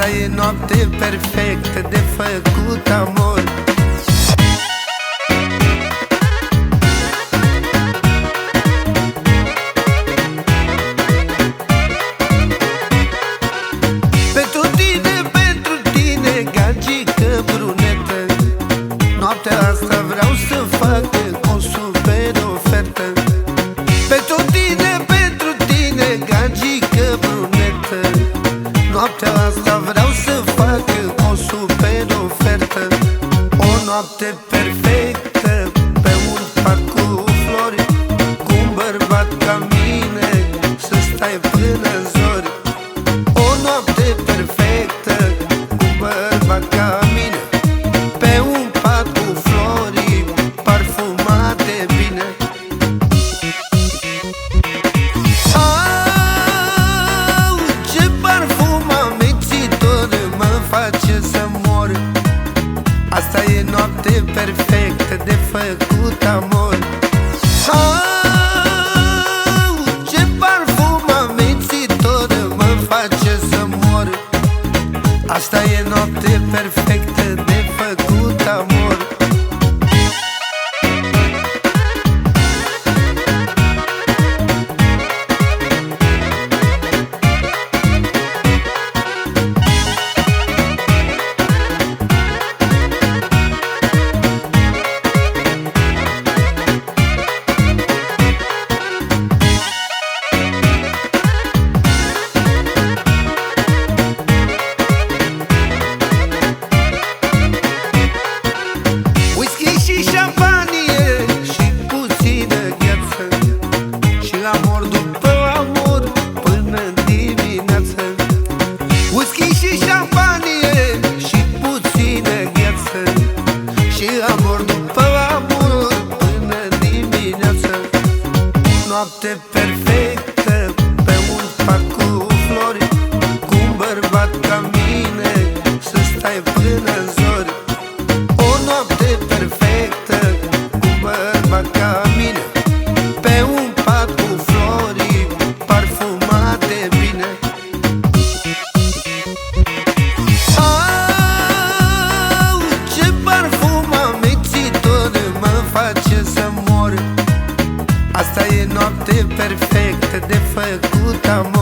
Asta e noapte perfectă de făcut amor. Pentru tine, pentru tine, gagică brunetă Noaptea Noaptea asta vreau să fac o super ofertă. O noapte perfectă pe un parc cu flori Cu un bărbat ca mine să stai până în zori. O noapte perfectă cu un bărbat ca mine Hasta lleno de perfecte perfectă pe un parc cu flori Cu un bărbat ca mine să stai până în zori. O noapte perfectă cu bărbat ca mine Pe un pat cu flori parfumate bine. Au, ce parfum amețitor mă face să mor. Asta e noapte perfectă de făcut amor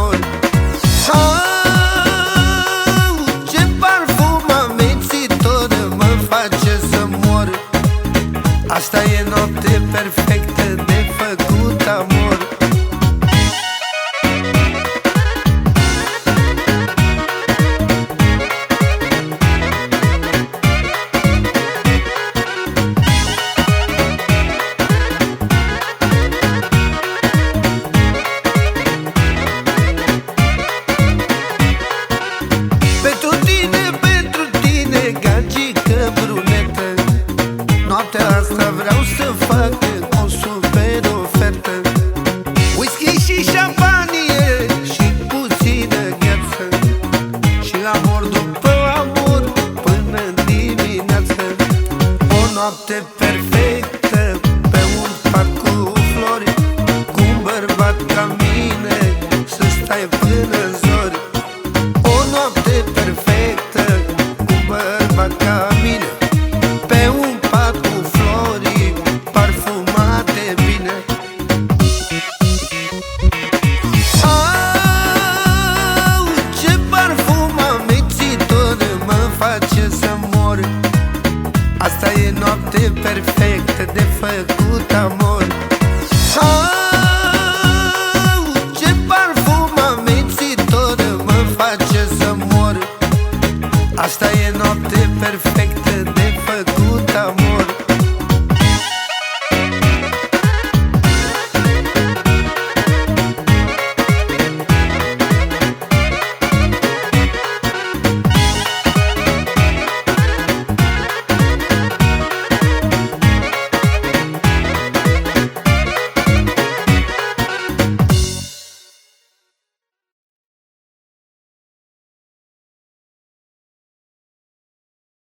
noapte perfectă pe un parc cu flori Cu un bărbat ca mine să stai până în zori. O noapte perfectă cu bărbat ca mine Pe un pat cu flori parfumate bine. Au, ce parfum amețitor mă face să mor Asta e noapte perfectă de făcut. amor Au,